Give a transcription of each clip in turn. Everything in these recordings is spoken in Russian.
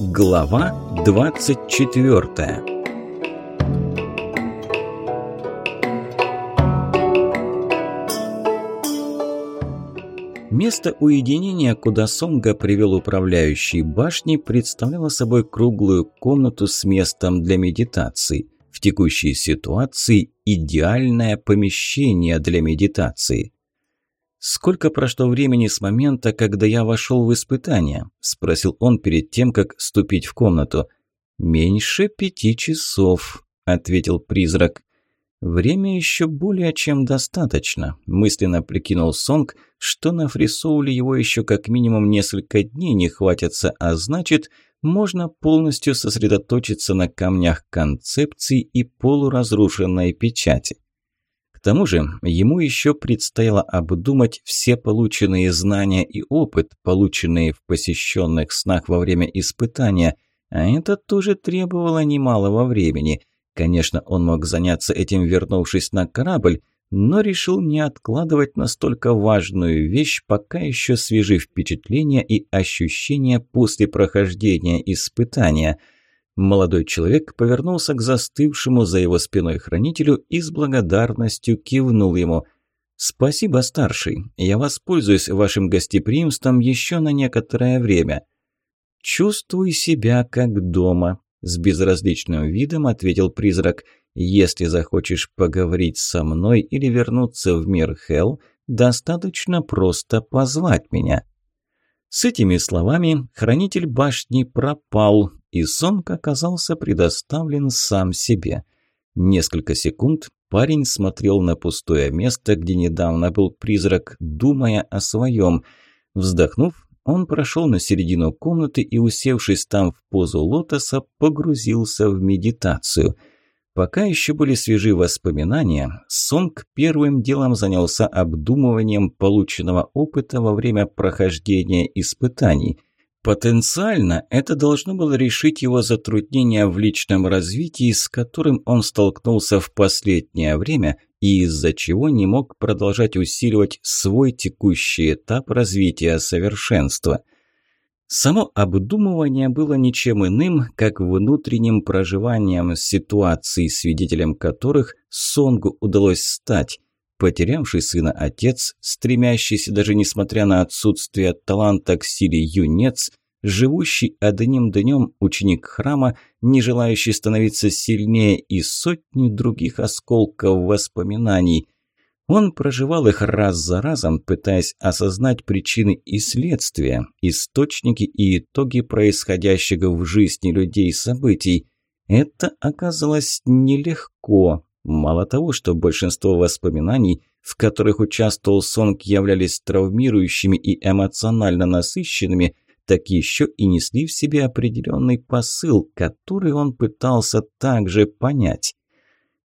Глава 24 Место уединения, куда Сонга привел управляющий башни, представляло собой круглую комнату с местом для медитации. В текущей ситуации идеальное помещение для медитации – «Сколько прошло времени с момента, когда я вошел в испытание?» – спросил он перед тем, как вступить в комнату. «Меньше пяти часов», – ответил призрак. «Время еще более чем достаточно», – мысленно прикинул Сонг, что на фрисоуле его еще как минимум несколько дней не хватится, а значит, можно полностью сосредоточиться на камнях концепции и полуразрушенной печати тому же, ему еще предстояло обдумать все полученные знания и опыт, полученные в посещенных снах во время испытания, а это тоже требовало немалого времени. Конечно, он мог заняться этим, вернувшись на корабль, но решил не откладывать настолько важную вещь, пока еще свежи впечатления и ощущения после прохождения испытания – Молодой человек повернулся к застывшему за его спиной хранителю и с благодарностью кивнул ему. «Спасибо, старший. Я воспользуюсь вашим гостеприимством еще на некоторое время». «Чувствуй себя как дома», – с безразличным видом ответил призрак. «Если захочешь поговорить со мной или вернуться в мир Хелл, достаточно просто позвать меня». С этими словами хранитель башни пропал, и Сонг оказался предоставлен сам себе. Несколько секунд парень смотрел на пустое место, где недавно был призрак, думая о своем. Вздохнув, он прошел на середину комнаты и, усевшись там в позу лотоса, погрузился в медитацию. Пока еще были свежи воспоминания, Сонг первым делом занялся обдумыванием полученного опыта во время прохождения испытаний – Потенциально это должно было решить его затруднения в личном развитии, с которым он столкнулся в последнее время и из-за чего не мог продолжать усиливать свой текущий этап развития совершенства. Само обдумывание было ничем иным, как внутренним проживанием ситуации, свидетелем которых Сонгу удалось стать потерявший сына отец, стремящийся даже несмотря на отсутствие таланта к силе юнец, живущий одним днем ученик храма, не желающий становиться сильнее и сотни других осколков воспоминаний. Он проживал их раз за разом, пытаясь осознать причины и следствия, источники и итоги происходящего в жизни людей событий. Это оказалось нелегко, Мало того, что большинство воспоминаний, в которых участвовал Сонг, являлись травмирующими и эмоционально насыщенными, так еще и несли в себе определенный посыл, который он пытался также понять.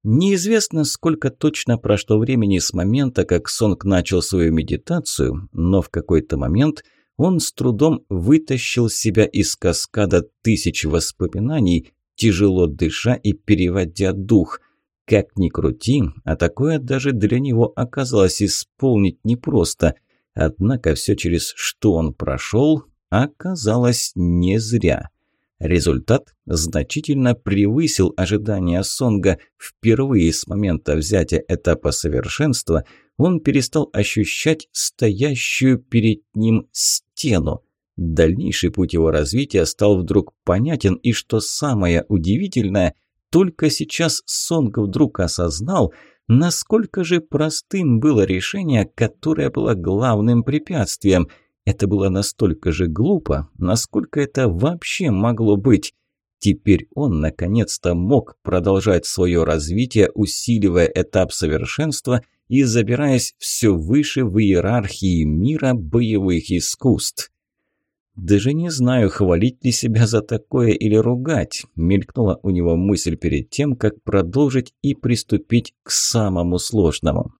Неизвестно, сколько точно прошло времени с момента, как Сонг начал свою медитацию, но в какой-то момент он с трудом вытащил себя из каскада тысяч воспоминаний, тяжело дыша и переводя дух – как ни крути, а такое даже для него оказалось исполнить непросто. Однако все через что он прошел, оказалось не зря. Результат значительно превысил ожидания Сонга. Впервые с момента взятия этапа совершенства он перестал ощущать стоящую перед ним стену. Дальнейший путь его развития стал вдруг понятен, и что самое удивительное – только сейчас Сонго вдруг осознал, насколько же простым было решение, которое было главным препятствием. Это было настолько же глупо, насколько это вообще могло быть. Теперь он наконец-то мог продолжать свое развитие, усиливая этап совершенства и забираясь все выше в иерархии мира боевых искусств. Даже не знаю, хвалить ли себя за такое или ругать. Мелькнула у него мысль перед тем, как продолжить и приступить к самому сложному.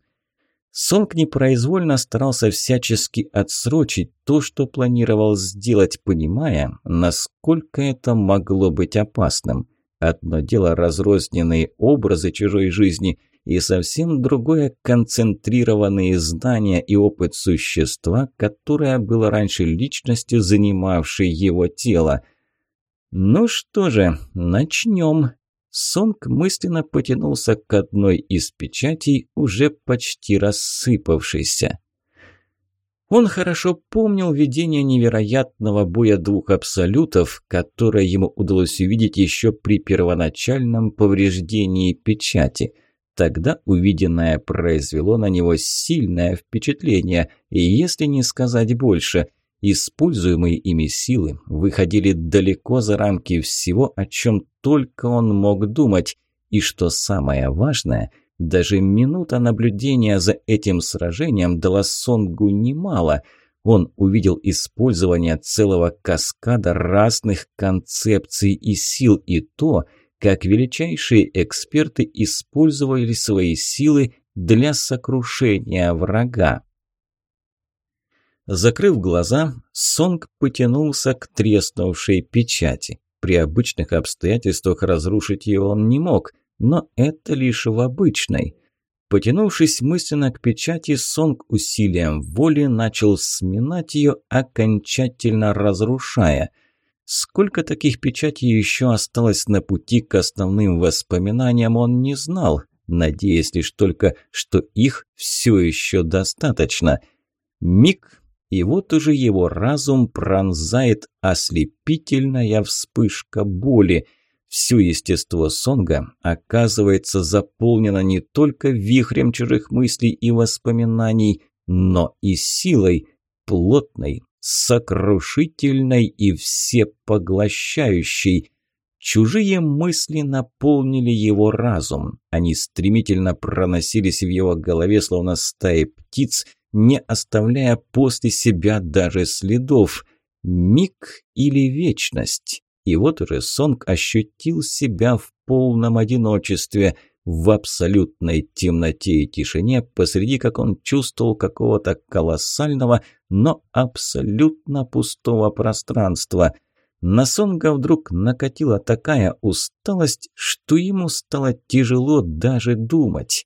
Сонг непроизвольно старался всячески отсрочить то, что планировал сделать, понимая, насколько это могло быть опасным. Одно дело разрозненные образы чужой жизни, и совсем другое концентрированное знание и опыт существа, которое было раньше личностью, занимавшей его тело. Ну что же, начнем. Сонг мысленно потянулся к одной из печатей, уже почти рассыпавшейся. Он хорошо помнил видение невероятного боя двух абсолютов, которое ему удалось увидеть еще при первоначальном повреждении печати – Тогда увиденное произвело на него сильное впечатление, и если не сказать больше, используемые ими силы выходили далеко за рамки всего, о чем только он мог думать, и что самое важное, даже минута наблюдения за этим сражением дала Сонгу немало – он увидел использование целого каскада разных концепций и сил и то, как величайшие эксперты использовали свои силы для сокрушения врага. Закрыв глаза, Сонг потянулся к треснувшей печати. При обычных обстоятельствах разрушить ее он не мог, но это лишь в обычной. Потянувшись мысленно к печати, Сонг усилием воли начал сминать ее, окончательно разрушая. Сколько таких печатей еще осталось на пути к основным воспоминаниям, он не знал, надеясь лишь только, что их все еще достаточно. Миг, и вот уже его разум пронзает ослепительная вспышка боли. Все естество Сонга оказывается заполнено не только вихрем чужих мыслей и воспоминаний, но и силой, плотной, сокрушительной и всепоглощающей. Чужие мысли наполнили его разум. Они стремительно проносились в его голове, словно стаи птиц, не оставляя после себя даже следов. Миг или вечность. И вот уже Сонг ощутил себя в полном одиночестве – в абсолютной темноте и тишине, посреди как он чувствовал какого-то колоссального, но абсолютно пустого пространства. На Сонга вдруг накатила такая усталость, что ему стало тяжело даже думать.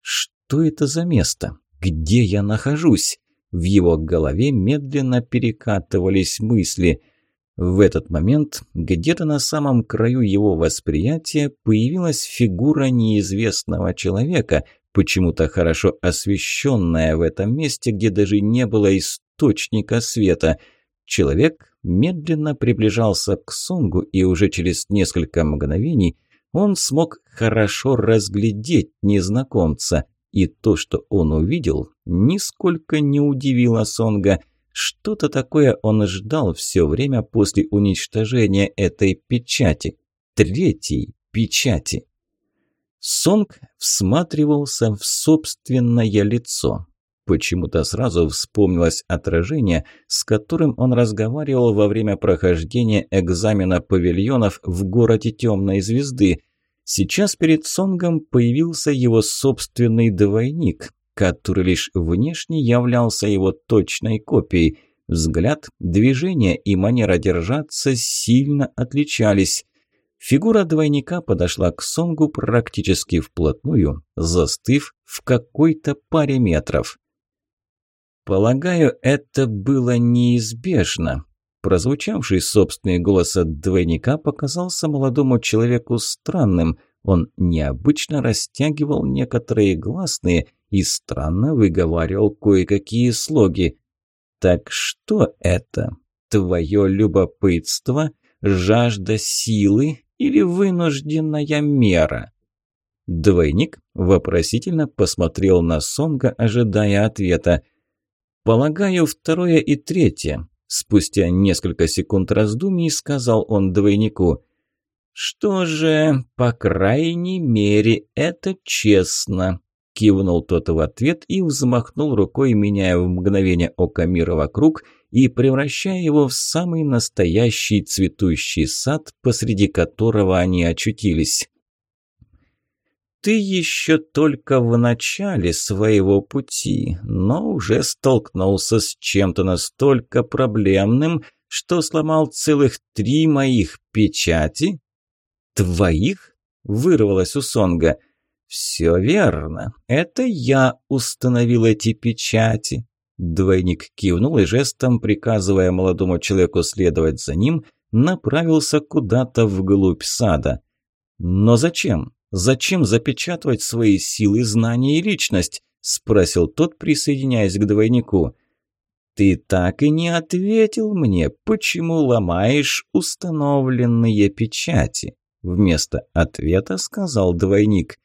«Что это за место? Где я нахожусь?» В его голове медленно перекатывались мысли – в этот момент где-то на самом краю его восприятия появилась фигура неизвестного человека, почему-то хорошо освещенная в этом месте, где даже не было источника света. Человек медленно приближался к Сонгу, и уже через несколько мгновений он смог хорошо разглядеть незнакомца. И то, что он увидел, нисколько не удивило Сонга – что-то такое он ждал все время после уничтожения этой печати. Третьей печати. Сонг всматривался в собственное лицо. Почему-то сразу вспомнилось отражение, с которым он разговаривал во время прохождения экзамена павильонов в городе Темной Звезды. Сейчас перед Сонгом появился его собственный двойник, который лишь внешне являлся его точной копией. Взгляд, движение и манера держаться сильно отличались. Фигура двойника подошла к Сонгу практически вплотную, застыв в какой-то паре метров. «Полагаю, это было неизбежно», Прозвучавший собственный голос от двойника показался молодому человеку странным. Он необычно растягивал некоторые гласные и странно выговаривал кое-какие слоги. Так что это? Твое любопытство, жажда силы или вынужденная мера? Двойник вопросительно посмотрел на Сонга, ожидая ответа. «Полагаю, второе и третье», – спустя несколько секунд раздумий сказал он двойнику. «Что же, по крайней мере, это честно. Кивнул тот в ответ и взмахнул рукой, меняя в мгновение ока мира вокруг и превращая его в самый настоящий цветущий сад, посреди которого они очутились. «Ты еще только в начале своего пути, но уже столкнулся с чем-то настолько проблемным, что сломал целых три моих печати». «Твоих?» – вырвалось у Сонга – «Все верно. Это я установил эти печати». Двойник кивнул и жестом, приказывая молодому человеку следовать за ним, направился куда-то вглубь сада. «Но зачем? Зачем запечатывать свои силы, знания и личность?» – спросил тот, присоединяясь к двойнику. «Ты так и не ответил мне, почему ломаешь установленные печати?» Вместо ответа сказал двойник –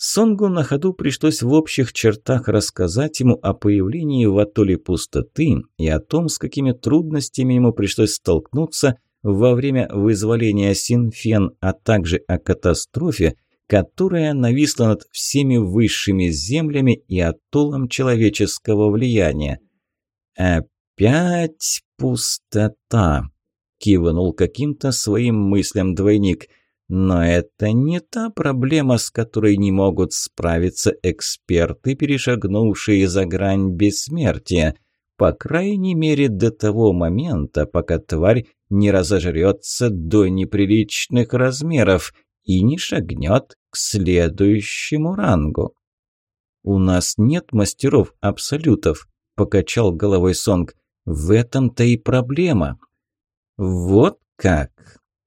Сонгу на ходу пришлось в общих чертах рассказать ему о появлении в атолле пустоты и о том, с какими трудностями ему пришлось столкнуться во время вызволения Синфен, а также о катастрофе, которая нависла над всеми высшими землями и атоллом человеческого влияния. «Опять пустота!» – кивнул каким-то своим мыслям двойник – но это не та проблема, с которой не могут справиться эксперты, перешагнувшие за грань бессмертия, по крайней мере до того момента, пока тварь не разожрется до неприличных размеров и не шагнет к следующему рангу. «У нас нет мастеров абсолютов», – покачал головой Сонг. «В этом-то и проблема». «Вот как!»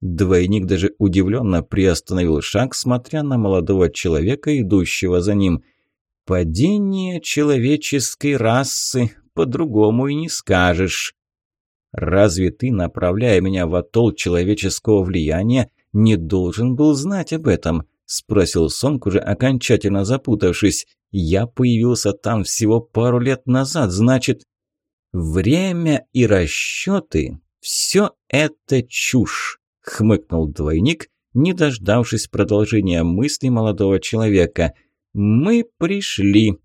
Двойник даже удивленно приостановил шаг, смотря на молодого человека, идущего за ним. «Падение человеческой расы по-другому и не скажешь. Разве ты, направляя меня в атолл человеческого влияния, не должен был знать об этом?» – спросил Сонг, уже окончательно запутавшись. «Я появился там всего пару лет назад, значит...» «Время и расчеты – все это чушь!» хмыкнул двойник, не дождавшись продолжения мысли молодого человека. «Мы пришли».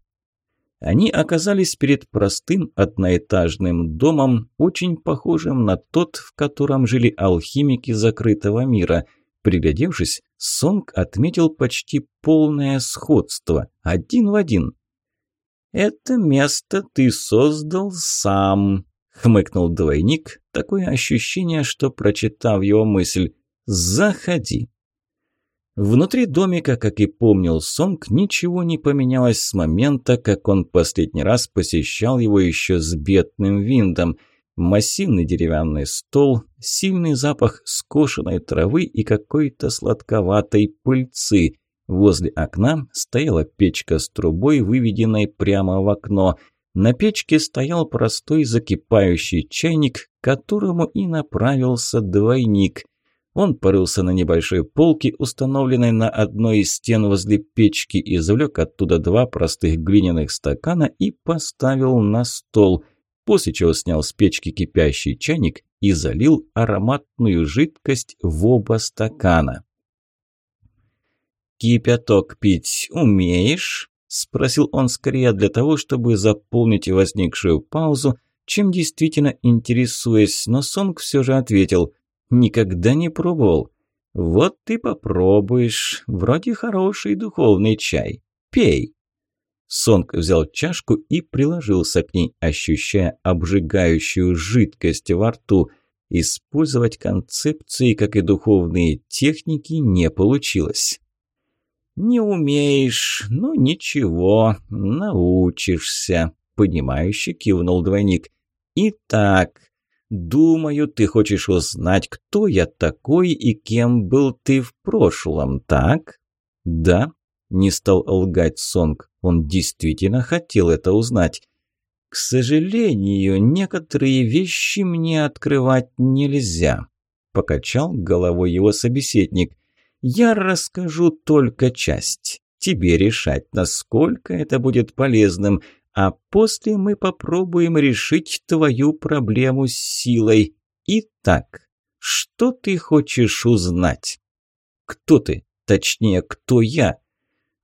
Они оказались перед простым одноэтажным домом, очень похожим на тот, в котором жили алхимики закрытого мира. Приглядевшись, Сонг отметил почти полное сходство, один в один. «Это место ты создал сам», хмыкнул двойник, такое ощущение, что, прочитав его мысль, «Заходи». Внутри домика, как и помнил Сонг, ничего не поменялось с момента, как он последний раз посещал его еще с бедным виндом. Массивный деревянный стол, сильный запах скошенной травы и какой-то сладковатой пыльцы. Возле окна стояла печка с трубой, выведенной прямо в окно – на печке стоял простой закипающий чайник, к которому и направился двойник. Он порылся на небольшой полке, установленной на одной из стен возле печки, извлек оттуда два простых глиняных стакана и поставил на стол, после чего снял с печки кипящий чайник и залил ароматную жидкость в оба стакана. «Кипяток пить умеешь?» Спросил он скорее для того, чтобы заполнить возникшую паузу, чем действительно интересуясь, но Сонг все же ответил «Никогда не пробовал». «Вот ты попробуешь. Вроде хороший духовный чай. Пей». Сонг взял чашку и приложился к ней, ощущая обжигающую жидкость во рту. Использовать концепции, как и духовные техники, не получилось. Не умеешь, ну ничего, научишься», — понимающе кивнул двойник. «Итак, думаю, ты хочешь узнать, кто я такой и кем был ты в прошлом, так?» «Да», — не стал лгать Сонг, он действительно хотел это узнать. «К сожалению, некоторые вещи мне открывать нельзя», — покачал головой его собеседник я расскажу только часть. Тебе решать, насколько это будет полезным, а после мы попробуем решить твою проблему с силой. Итак, что ты хочешь узнать? Кто ты? Точнее, кто я?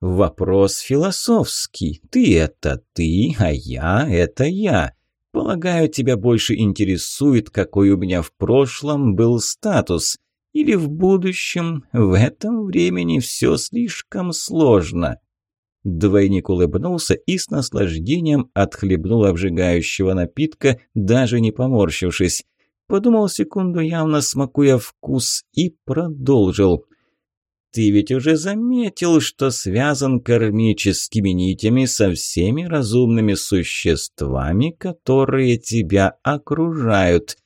Вопрос философский. Ты – это ты, а я – это я. Полагаю, тебя больше интересует, какой у меня в прошлом был статус или в будущем. В этом времени все слишком сложно». Двойник улыбнулся и с наслаждением отхлебнул обжигающего напитка, даже не поморщившись. Подумал секунду, явно смакуя вкус, и продолжил. «Ты ведь уже заметил, что связан кармическими нитями со всеми разумными существами, которые тебя окружают».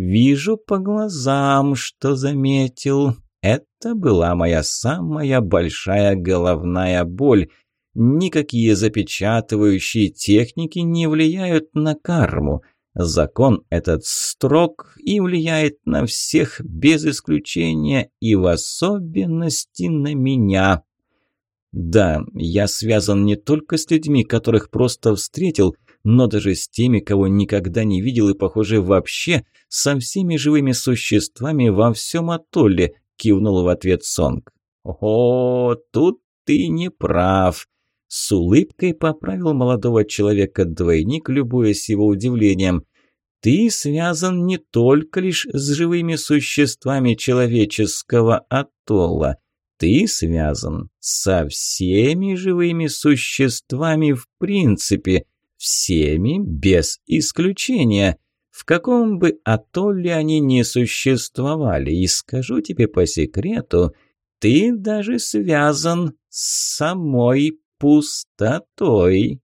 Вижу по глазам, что заметил. Это была моя самая большая головная боль. Никакие запечатывающие техники не влияют на карму. Закон этот строг и влияет на всех без исключения и в особенности на меня. Да, я связан не только с людьми, которых просто встретил – но даже с теми, кого никогда не видел и, похоже, вообще со всеми живыми существами во всем атолле», – кивнул в ответ Сонг. «О, тут ты не прав», – с улыбкой поправил молодого человека двойник, любуясь его удивлением. «Ты связан не только лишь с живыми существами человеческого атолла» ты связан со всеми живыми существами в принципе, всеми без исключения, в каком бы атолле они ни существовали. И скажу тебе по секрету, ты даже связан с самой пустотой.